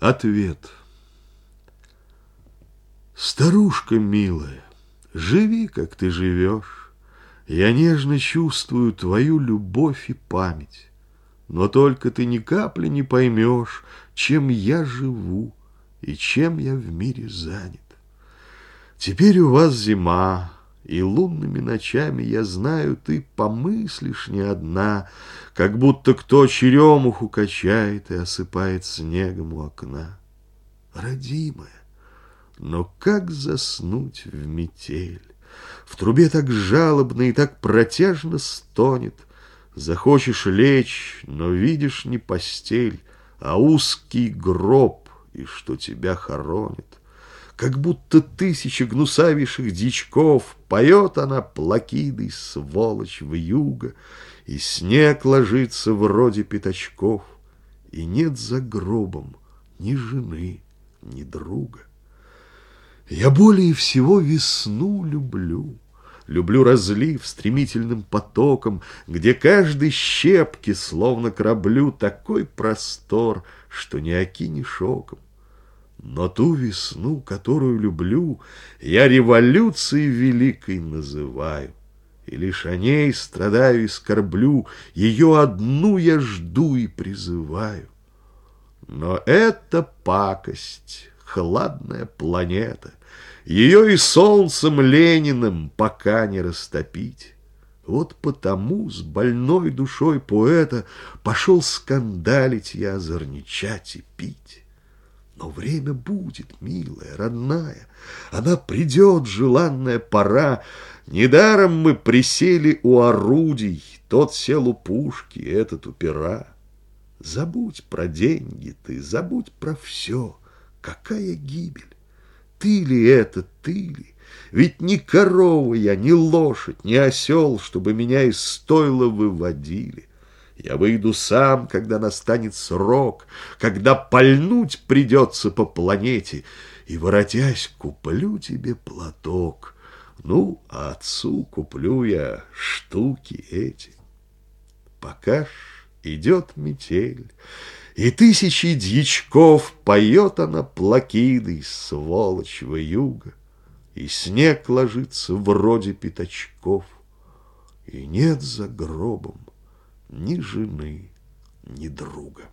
Ответ. Старушка милая, живи, как ты живешь. Я нежно чувствую твою любовь и память. Но только ты ни капли не поймешь, чем я живу и чем я в мире занят. Теперь у вас зима, и лунными ночами, я знаю, ты помыслишь не одна, Как будто кто черемуху качает и осыпает снегом у окна. Родимая, но как заснуть в метель? В трубе так жалобно и так протяжно стонет. Захочешь лечь, но видишь не постель, А узкий гроб, и что тебя хоронит. Как будто тысяча гнусавейших дичков Поет она плакидой, сволочь, в юго, И снег ложится вроде пятачков, И нет за гробом ни жены, ни друга. Я более всего весну люблю, Люблю разлив стремительным потоком, Где каждой щепки, словно кораблю, Такой простор, что не окинешь оком. Но ту весну, которую люблю, я революцией великой называю. И лишь о ней страдаю и скорблю, ее одну я жду и призываю. Но это пакость, хладная планета, ее и солнцем Лениным пока не растопить. Вот потому с больной душой поэта пошел скандалить я, озорничать и пить. Но время будет, милая, родная, Она придет, желанная пора. Недаром мы присели у орудий, Тот сел у пушки, этот у пера. Забудь про деньги ты, забудь про все. Какая гибель! Ты ли это, ты ли? Ведь ни корова я, ни лошадь, ни осел, Чтобы меня из стойла выводили. Я выйду сам, когда настанет срок, Когда пальнуть придется по планете, И, воротясь, куплю тебе платок. Ну, а отцу куплю я штуки эти. Пока ж идет метель, И тысячи дьячков Поет она плакидой, сволочь юга, И снег ложится вроде пятачков, И нет за гробом ни жены, ни друга.